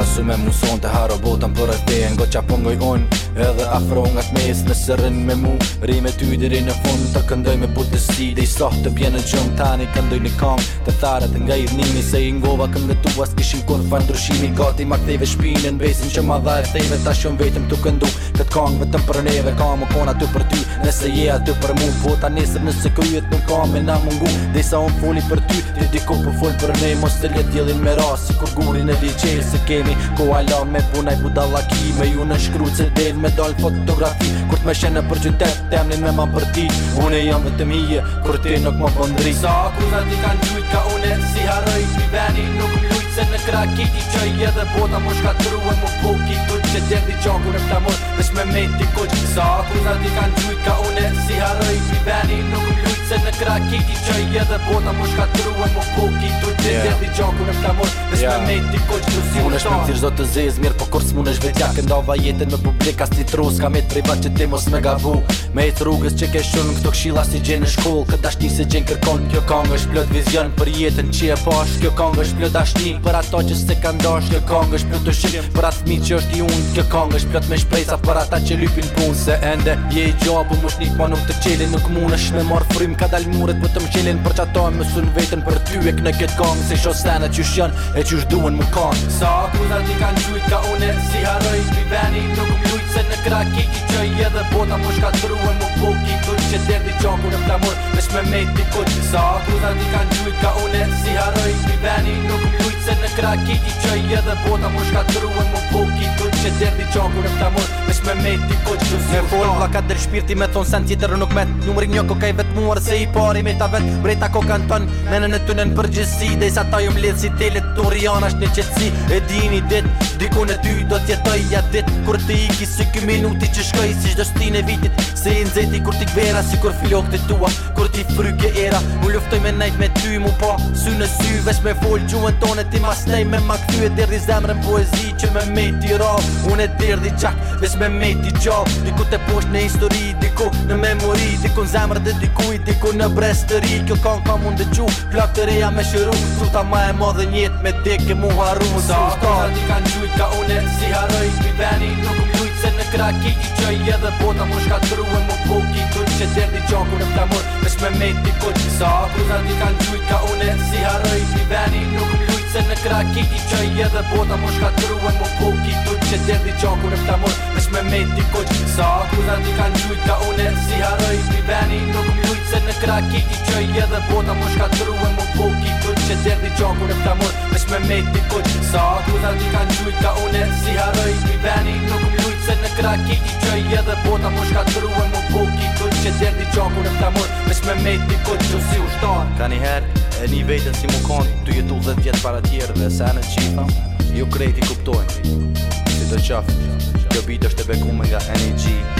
asu me muson të haro botan për e te Në go qa pëngoj on edhe afro nga të mes Në sërën me mu ri me ty diri në fund Të këndoj me putë të si dhe i soh të bjene në gjëm Tani këndoj në kam të tharët nga i rnimi Se i ngova këm në tu as kishin kur fa ndryshimi Gati ma ktheve shpinën besin që ma dha e theve Ta shumë vetëm të këndu këtë kang vë të mpërneve Ka më kona të për ty nëse je aty për mu Po ta nesër nëse kryet më kam me na mungu Dhe sa unë foli për ty, ti diko po për fol për ne Mos të let jelin me ras, si kur gurin e dj mi Ko ala me punaj buda laki Me ju në shkru që del me dal fotografi Kur me shene për qytet temni me ma për ti Une jam e të mije, kur ti nuk ma pëndri po Sa ku dhe ti kanë gjujt ka une si haroj Si veni nuk më lujt se në kraki ti qoj E dhe bota më shkatru e më poki Tu që djerdi qakur e në flamur dhe shme me ti kuq Sa ku dhe ti kanë gjujt ka une si haroj Kësë raketi që i edhe bota më shkatrua Më poki të të të të gjakur në flamon Dhe së me ti kojtë të zi Unë është me mëzirë zotë të zezë mirë Po kur së mund është vetja jetën me publika si tru Ska me të privat që ti mos me gavu Me e të rrugës që ke shumë Këto këshila si gjenë në shkollë Këtë ashti se gjenë kërkon Kjo kong është plët vizion për jetën që e pash Kjo kong është plët ashti për ato që se ka ndash Kjo kong është plët të shqim për atë mi që është i unë Kjo kong është plët me shprejsa për ata që lypin punë Se ende je i gjopë më shnik ma nuk të qeli Nuk mund është me marë frim ka dal Për të më për që atojmë Më sunë vetën për ty, e në këtë kongë Si shos të anët që shënë, e që shduhen më kongë Sa, akuzat i kanë gjyjt, ka une Si haroj, spi bëni, nuk më lujt Se në kraki i qëj, edhe bota Më po shkatruen më buk, i Që të derdi qëmë, më flamur me shme me t'i kut Sa, akuzat i kanë gjyjt, ka une Si haroj, spi bëni, nuk më lujt raketi i edhe bota mu shkatruen më poki kët që derdi qakur e ftamon veç me meti kët po që zhurta me fol ka dër shpirti me thonë sen tjetër nuk met numëri një kok i vet muar se i pari me ta vet brejta kok anë tën menën e tunen në përgjësi dhe i sa ta ju mlidh si telet të rion është në qëtësi e dini dit Diko në ty do tjetoj ja dit Kur ti iki si kë minuti që shkoj Si shdo shtin e vitit Se i nëzeti kur ti kvera Si kur filo të tua Kur ti fryke tjera U luftoj me nejt me ty mu pa Sy në sy vesh me fol që u tonë Ti ma snej me ma këty e dirdi zemrën poezi e që me me ti Unë e dirdi qak vesh me me ti qap Diku të posh në histori Diku në memori Diku në zemrë dhe dikuj diku në brez të ri Kjo kan ka mund të qu Plak të reja me shëru Su ma e madhe njët me dike mu haru Su ta ti kanë gjujt ka une si haroj Spi veni nuk u Kraki i qëj edhe bota më shkatru e më poki Kun që zerdi qoku në flamur Vesh me me t'i kut Sa akruza t'i kanë gjujt ka une Si haroj si veni nuk m'lujt Se në kraki i qëj edhe bota më shkatru e më poki Kun që zerdi qoku në flamur me me t'i kut Sa akruza t'i kanë gjujt Si haroj si veni nuk m'lujt Se në kraki i qëj edhe poki Kun që zerdi qoku në flamur me me t'i kut Sa akruza t'i kanë gjujt Si haroj si veni Se në kraki i qëj edhe bota Më po shkatru e më buki Kull që zjerë ti qakur e flamur Vesh me mejt një kull që si ushtar Ka një her e një vejten si më konë Tu jetu dhe djet para tjerë dhe se në qifa Ju krejti kuptojnë Si të qafë Kjo bit është e bekume nga NEG